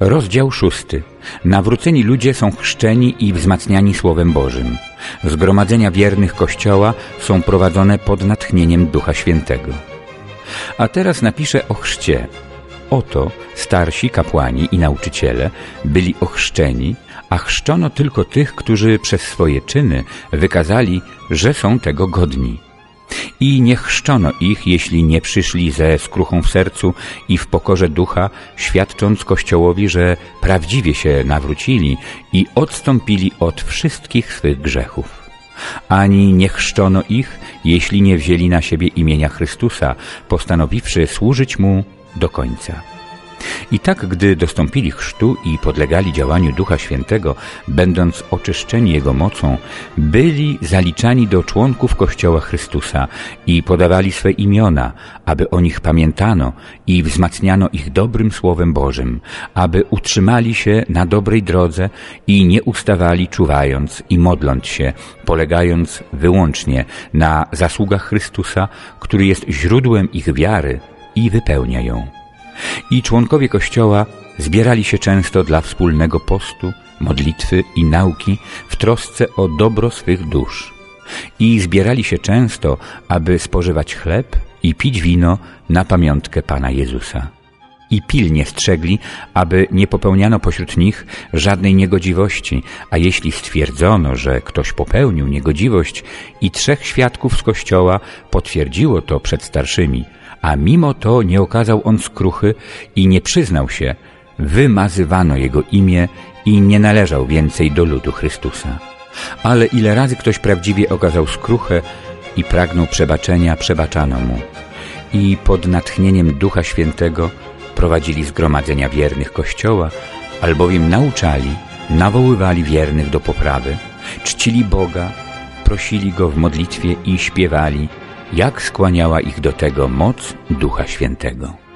Rozdział szósty. Nawróceni ludzie są chrzczeni i wzmacniani Słowem Bożym. Zgromadzenia wiernych Kościoła są prowadzone pod natchnieniem Ducha Świętego. A teraz napiszę o chrzcie. Oto starsi kapłani i nauczyciele byli ochrzczeni, a chrzczono tylko tych, którzy przez swoje czyny wykazali, że są tego godni. I nie chrzczono ich, jeśli nie przyszli ze skruchą w sercu i w pokorze ducha, świadcząc Kościołowi, że prawdziwie się nawrócili i odstąpili od wszystkich swych grzechów. Ani nie chrzczono ich, jeśli nie wzięli na siebie imienia Chrystusa, postanowiwszy służyć Mu do końca. I tak, gdy dostąpili chrztu i podlegali działaniu Ducha Świętego, będąc oczyszczeni Jego mocą, byli zaliczani do członków Kościoła Chrystusa i podawali swe imiona, aby o nich pamiętano i wzmacniano ich dobrym Słowem Bożym, aby utrzymali się na dobrej drodze i nie ustawali czuwając i modląc się, polegając wyłącznie na zasługach Chrystusa, który jest źródłem ich wiary i wypełnia ją i członkowie Kościoła zbierali się często dla wspólnego postu, modlitwy i nauki w trosce o dobro swych dusz. I zbierali się często, aby spożywać chleb i pić wino na pamiątkę Pana Jezusa. I pilnie strzegli, aby nie popełniano pośród nich żadnej niegodziwości, a jeśli stwierdzono, że ktoś popełnił niegodziwość i trzech świadków z Kościoła potwierdziło to przed starszymi – a mimo to nie okazał on skruchy i nie przyznał się, wymazywano jego imię i nie należał więcej do ludu Chrystusa. Ale ile razy ktoś prawdziwie okazał skruchę i pragnął przebaczenia, przebaczano mu. I pod natchnieniem Ducha Świętego prowadzili zgromadzenia wiernych Kościoła, albowiem nauczali, nawoływali wiernych do poprawy, czcili Boga, prosili Go w modlitwie i śpiewali – jak skłaniała ich do tego moc Ducha Świętego.